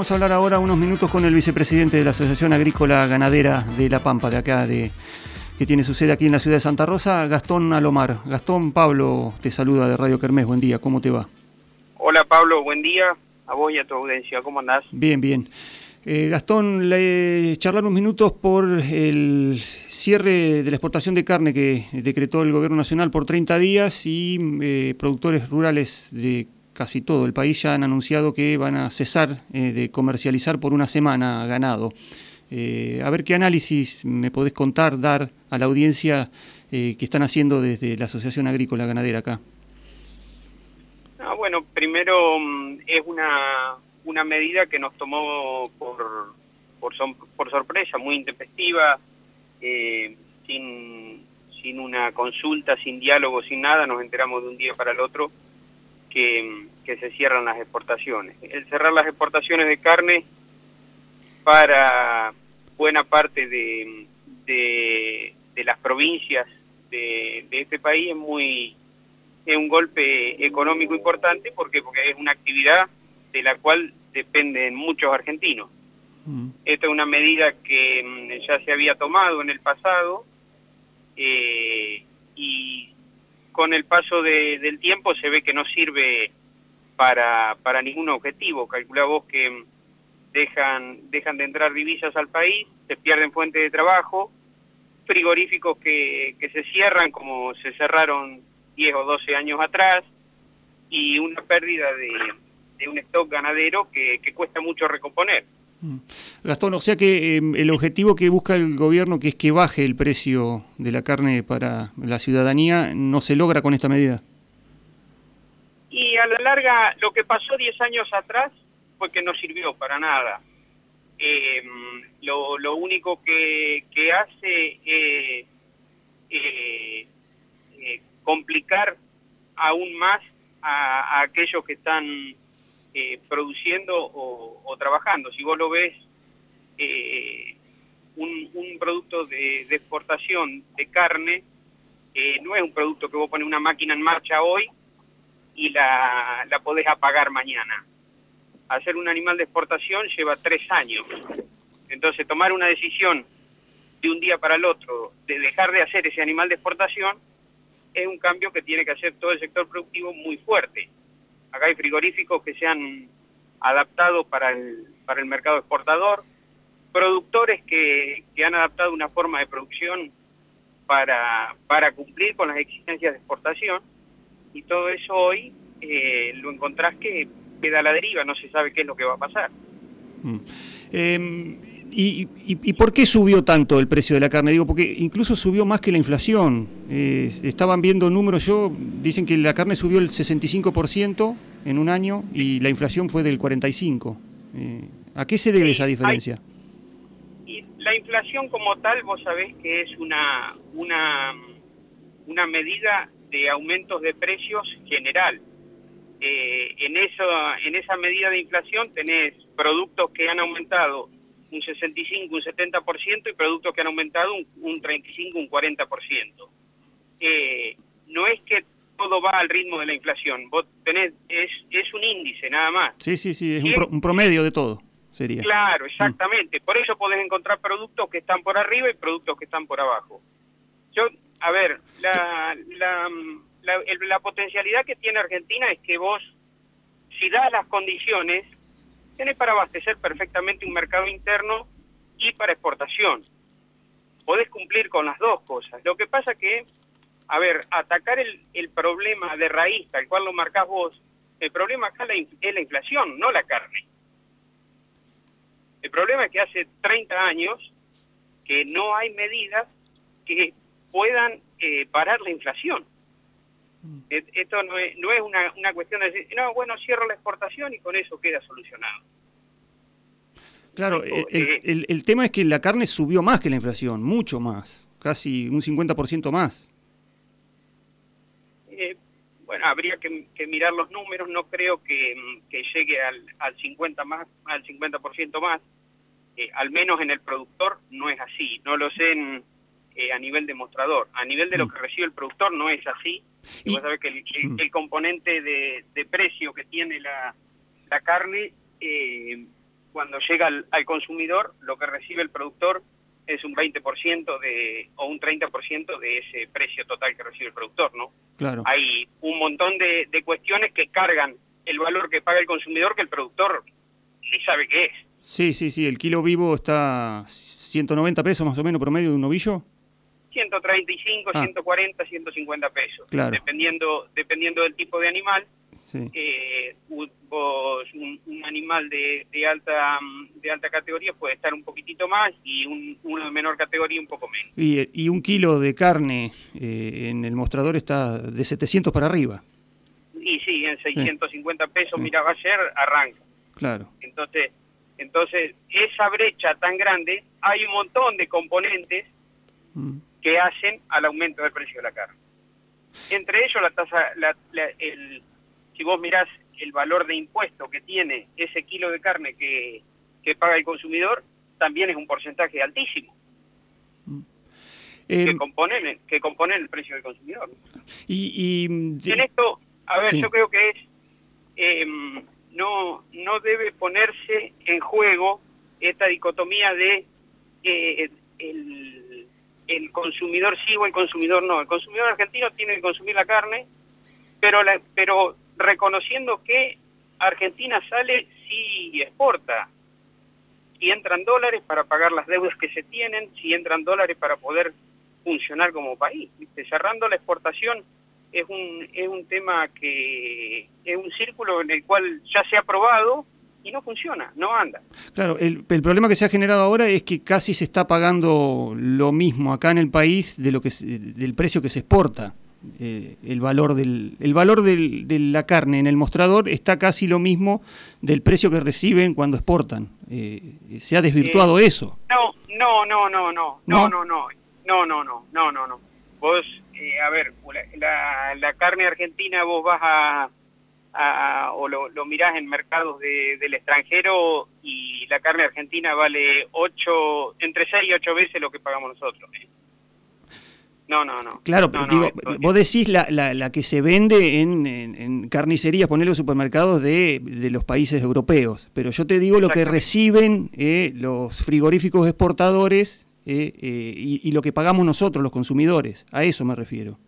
Vamos a hablar ahora unos minutos con el vicepresidente de la Asociación Agrícola Ganadera de La Pampa, de acá, de, que tiene su sede aquí en la ciudad de Santa Rosa, Gastón Alomar. Gastón, Pablo te saluda de Radio Kermés, buen día, ¿cómo te va? Hola Pablo, buen día, a vos y a tu audiencia, ¿cómo andás? Bien, bien. Eh, Gastón, le charlar unos minutos por el cierre de la exportación de carne que decretó el Gobierno Nacional por 30 días y eh, productores rurales de casi todo el país ya han anunciado que van a cesar eh, de comercializar por una semana ganado. a ver qué análisis me podés contar, dar a la audiencia que están haciendo desde la Asociación Agrícola Ganadera acá. Ah, bueno, primero mm, es una una medida que nos tomó por, por, por sorpresa, muy intempestiva, eh, sin, sin una consulta, sin diálogo, sin nada, nos enteramos de un día para el otro que, que se cierran las exportaciones. El cerrar las exportaciones de carne para buena parte de, de, las provincias de, de, este país es muy es un golpe económico importante porque porque es una actividad de la cual dependen muchos argentinos. Mm. Esta es una medida que mm, ya se había tomado en el pasado eh, con el paso del tiempo se ve que no sirve para, para ningún objetivo. Calcula vos que mm, dejan, de entrar divisas al país, se pierden fuentes de trabajo, frigoríficos que, que se cierran como se cerraron 10 o 12 años atrás y una pérdida de, de un stock ganadero que, cuesta mucho recomponer. Mm. Gastón, o sea que em, el objetivo que busca el gobierno, que es que baje el precio de la carne para la ciudadanía, no se logra con esta medida. Y a la larga, lo que pasó 10 años atrás fue que no sirvió para nada. Em, lo, único que, hace es eh, eh, complicar aún más a aquellos que están eh, produciendo o, trabajando. Si vos lo ves, eh, un, producto de, exportación de carne eh, no es un producto que vos pones una máquina en marcha hoy y la, la podés apagar mañana. Hacer un animal de exportación lleva tres años. Entonces, tomar una decisión de un día para el otro de dejar de hacer ese animal de exportación es un cambio que tiene que hacer todo el sector productivo muy fuerte. Acá hay frigoríficos que se han adaptado para el, para el mercado exportador, productores que, que han adaptado una forma de producción para, para cumplir con las exigencias de exportación y todo eso hoy eh, lo encontrás que queda a la deriva, no se sabe qué es lo que va a pasar. Mm. Em, ¿Y, y, por qué subió tanto el precio de la carne? Digo, porque incluso subió más que la inflación. Eh, estaban viendo números, yo dicen que la carne subió el 65% en un año y la inflación fue del 45%. Eh, ¿A qué se debe esa diferencia? la inflación como tal, vos sabés que es una, una, una medida de aumentos de precios general. Eh, en, eso, en esa medida de inflación tenés productos que han aumentado un 65, un 70% y productos que han aumentado un, un 35, un 40%. Eh, no es que todo va al ritmo de la inflación, vos tenés, es, es un índice nada más. Sí, sí, sí, es un, promedio de todo, sería. Claro, exactamente. Por eso podés encontrar productos que están por arriba y productos que están por abajo. Yo, a ver, la, la, la, la potencialidad que tiene Argentina es que vos, si das las condiciones, tenés para abastecer perfectamente un mercado interno y para exportación. Podés cumplir con las dos cosas. Lo que pasa que, a ver, atacar el, el problema de raíz, tal cual lo marcás vos, el problema acá es la inflación, no la carne. El problema es que hace 30 años que no hay medidas que puedan eh, parar la inflación. Mm. Esto no es, no es una, una cuestión de decir, no, bueno, cierro la exportación y con eso queda solucionado. Claro, el, el, el, tema es que la carne subió más que la inflación, mucho más, casi un 50% más. Eh, bueno, habría que, mirar los números, no creo que, que llegue al, al 50 más, al 50% más, eh, al menos en el productor no es así, no lo sé en, eh, a nivel demostrador. A nivel de lo mm. que recibe el productor no es así. Y, vos sabés que el, mm. componente de, precio que tiene la, carne, eh, cuando llega al, consumidor, lo que recibe el productor es un 20% de, o un 30% de ese precio total que recibe el productor, ¿no? Claro. Hay un montón de, cuestiones que cargan el valor que paga el consumidor que el productor ni sabe qué es. Sí, sí, sí, el kilo vivo está 190 pesos más o menos promedio de un novillo. 135, 140, 150 pesos, claro. dependiendo dependiendo del tipo de animal eh, un, un, animal de, de, alta de alta categoría puede estar un poquitito más y un, uno de menor categoría un poco menos. Y, y un kilo de carne eh, en el mostrador está de 700 para arriba. Y sí, en 650 pesos, mira, va a ser, arranca. Claro. Entonces, entonces, esa brecha tan grande, hay un montón de componentes mm. Que hacen al aumento del precio de la carne. Entre ellos la tasa, la, el, si vos mirás el valor de impuesto que tiene ese kilo de carne que, paga el consumidor, también es un porcentaje altísimo. Que, componen, que componen el precio del consumidor. Y, En esto, a ver, yo creo que es, em, no, no debe ponerse en juego esta dicotomía de eh, el, el consumidor sí o el consumidor no. El consumidor argentino tiene que consumir la carne, pero, la, pero reconociendo que Argentina sale si exporta, si entran dólares para pagar las deudas que se tienen, si entran dólares para poder funcionar como país. Cerrando la exportación es un, es un tema que es un círculo en el cual ya se ha probado y no funciona, no anda. Claro, el, el, problema que se ha generado ahora es que casi se está pagando lo mismo acá en el país de lo que del precio que se exporta. Eh, el valor del el valor del, de la carne en el mostrador está casi lo mismo del precio que reciben cuando exportan. Eh, se ha desvirtuado eh, eso. No, no, no, no, no, no, no, no, no, no, no, no, no, no. Vos, a ver, la, la, carne argentina vos vas a, a o lo, lo, mirás en mercados de, del extranjero y la carne argentina vale ocho, entre 6 y 8 veces lo que pagamos nosotros. No, no, no. Claro, pero digo, vos decís la, la, que se vende en, en, carnicerías, poner los supermercados de, de, los países europeos, pero yo te digo lo que reciben eh, los frigoríficos exportadores eh, eh, y, lo que pagamos nosotros, los consumidores, a eso me refiero.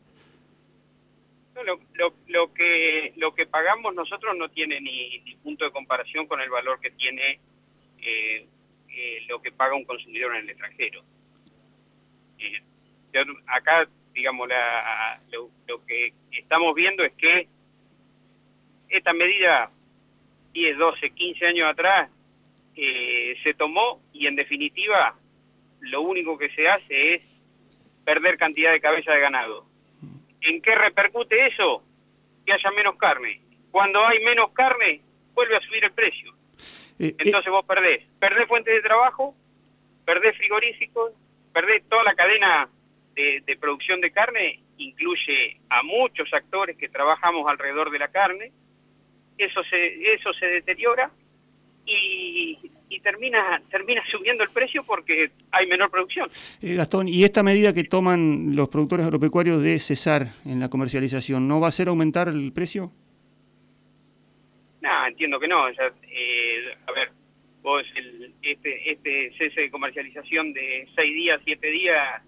Lo, lo, lo, que, lo que pagamos nosotros no tiene ni, punto de comparación con el valor que tiene lo que paga un consumidor en el extranjero acá, digamos, la, lo, que estamos viendo es que esta medida 10, 12, 15 años atrás eh, se tomó y en definitiva lo único que se hace es perder cantidad de cabeza de ganado. ¿En qué repercute eso? Que haya menos carne. Cuando hay menos carne, vuelve a subir el precio. Eh, eh. Entonces vos perdés. Perdés fuentes de trabajo, perdés frigoríficos, perdés toda la cadena de, producción de carne incluye a muchos actores que trabajamos alrededor de la carne, eso se, eso se deteriora y, termina, termina subiendo el precio porque hay menor producción. Eh, Gastón, ¿y esta medida que toman los productores agropecuarios de cesar en la comercialización, no va a ser aumentar el precio? No, entiendo que no. Eh, a ver, vos este, este cese de comercialización de seis días, siete días,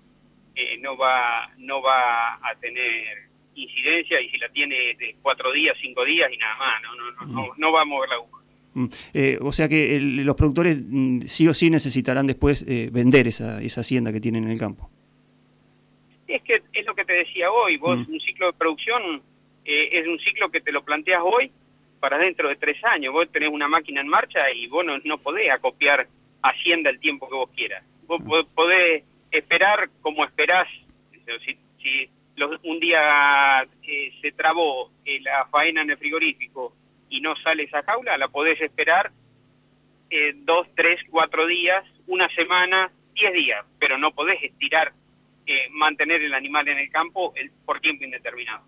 eh, no va no va a tener incidencia y si la tiene de cuatro días, cinco días y nada más, no, no, no, no, va a mover la aguja. Mm. Eh, o sea que los productores mm, sí o sí necesitarán después eh, vender esa, esa hacienda que tienen en el campo. Es que es lo que te decía hoy, vos mm. un ciclo de producción es un ciclo que te lo planteas hoy para dentro de tres años, vos tenés una máquina en marcha y vos no, no podés acopiar hacienda el tiempo que vos quieras, vos podés esperar como esperás, si, si un día eh, se trabó eh, la faena en el frigorífico y no sale esa jaula, la podés esperar eh, dos, tres, cuatro días, una semana, diez días, pero no podés estirar, mantener el animal en el campo por tiempo indeterminado.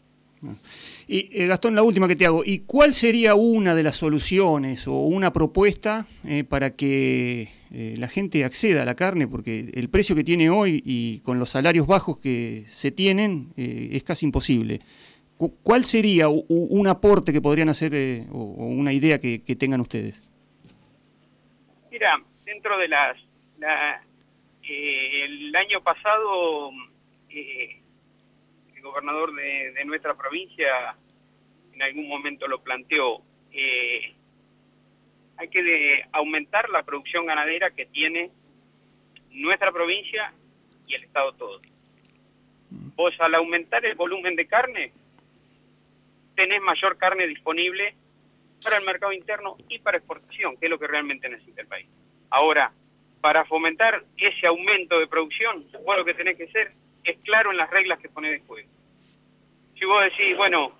Y Gastón, la última que te hago, ¿y cuál sería una de las soluciones o una propuesta para que eh, la gente acceda a la carne porque el precio que tiene hoy y con los salarios bajos que se tienen eh, es casi imposible. ¿Cuál sería un aporte que podrían hacer eh, o, una idea que, tengan ustedes? Mira, dentro de las... Eh, el año pasado eh, el gobernador de, nuestra provincia en algún momento lo planteó. Eh, hay que aumentar la producción ganadera que tiene nuestra provincia y el Estado todo. Vos al aumentar el volumen de carne, tenés mayor carne disponible para el mercado interno y para exportación, que es lo que realmente necesita el país. Ahora, para fomentar ese aumento de producción, vos lo que tenés que hacer es claro en las reglas que pone de juego. Si vos decís, bueno,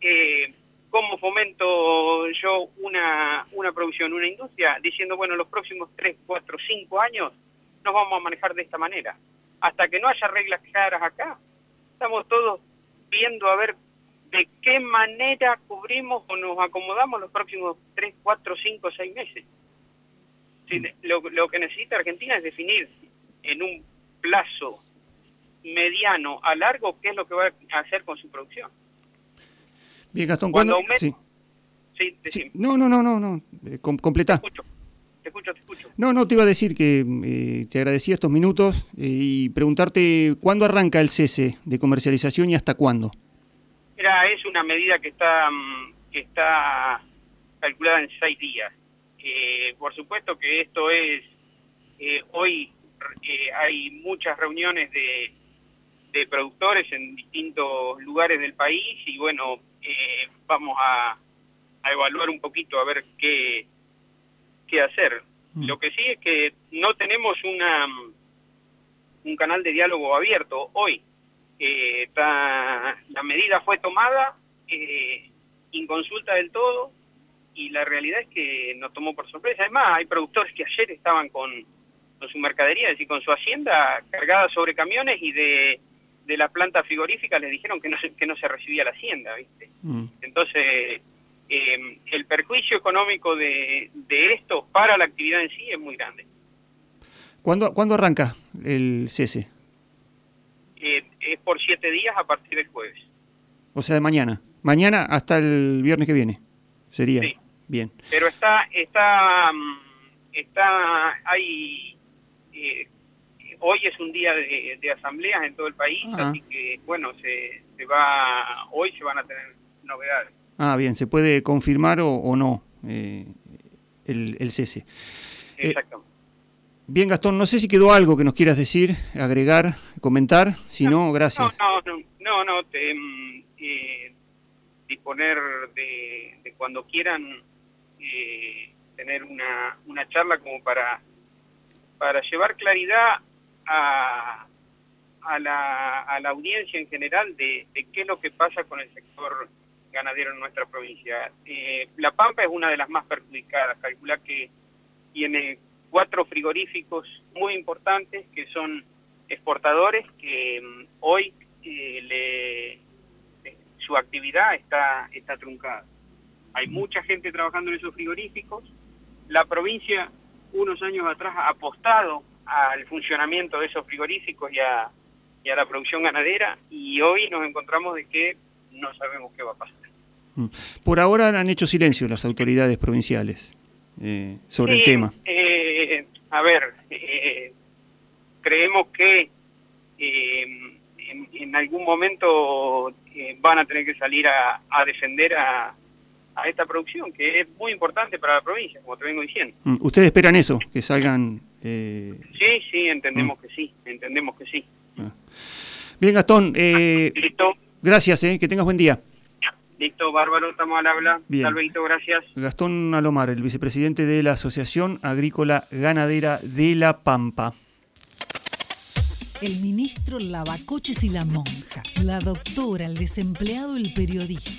eh, ¿cómo fomento yo una, una producción, una industria? Diciendo, bueno, los próximos 3, 4, 5 años nos vamos a manejar de esta manera. Hasta que no haya reglas claras acá, estamos todos viendo a ver de qué manera cubrimos o nos acomodamos los próximos 3, 4, 5, 6 meses. lo, lo que necesita Argentina es definir en un plazo mediano a largo qué es lo que va a hacer con su producción. Bien, Gastón, cuando... sí. Sí, No, no, no, no, no. Eh. Te escucho. te escucho, te escucho. No, no, te iba a decir que eh, te agradecía estos minutos eh, y preguntarte cuándo arranca el cese de comercialización y hasta cuándo. Mira, es una medida que está, mm, que está calculada en seis días. por supuesto que esto es, hoy hay muchas reuniones de, de productores en distintos lugares del país y bueno, eh, vamos a, evaluar un poquito a ver qué, qué hacer. Mm. Lo que sí es que no tenemos una un canal de diálogo abierto hoy. Eh, está, la medida fue tomada eh, consulta del todo y la realidad es que nos tomó por sorpresa. Además, hay productores que ayer estaban con, con su mercadería, es decir, con su hacienda cargada sobre camiones y de de la planta frigorífica les dijeron que no se, que no se recibía la hacienda, ¿viste? Mm. Entonces, em, el perjuicio económico de, de, esto para la actividad en sí es muy grande. ¿Cuándo, ¿cuándo arranca el cese? Eh, es por siete días a partir del jueves. O sea, de mañana. Mañana hasta el viernes que viene. Sería. Sí. Bien. Pero está, está, mm, está, hay eh, hoy es un día de, asambleas en todo el país, así que bueno, se, se, va, hoy se van a tener novedades. Ah, bien, se puede confirmar o, no eh, el, el, cese. Eh, Exactamente. Bien, Gastón, no sé si quedó algo que nos quieras decir, agregar, comentar, si no, gracias. No, no, no, no, te, mm, eh, disponer de, de, cuando quieran tener una, una charla como para para llevar claridad a, a, la, a la audiencia en general de, qué es lo que pasa con el sector ganadero en nuestra provincia. Eh, la Pampa es una de las más perjudicadas, calcula que tiene cuatro frigoríficos muy importantes que son exportadores que mm, hoy eh, le, su actividad está, está truncada. Hay mucha gente trabajando en esos frigoríficos. La provincia unos años atrás ha apostado al funcionamiento de esos frigoríficos y a, la producción ganadera y hoy nos encontramos de que no sabemos qué va a pasar. Mm. Por ahora han hecho silencio las autoridades provinciales eh, sobre el tema. Eh, a ver, eh, creemos que en, en, algún momento van a tener que salir a, a defender a, a esta producción, que es muy importante para la provincia, como te vengo diciendo. Mm, ¿Ustedes esperan eso, que salgan...? Eh... Sí, sí, entendemos que sí, entendemos que sí. Ah. Bien, Gastón, eh... listo. Gracias, eh, que tengas buen día. Listo, bárbaro, estamos al habla. Bien. gracias. Gastón Alomar, el vicepresidente de la Asociación Agrícola Ganadera de La Pampa. El ministro Lavacoches y la monja, la doctora, el desempleado, el periodista.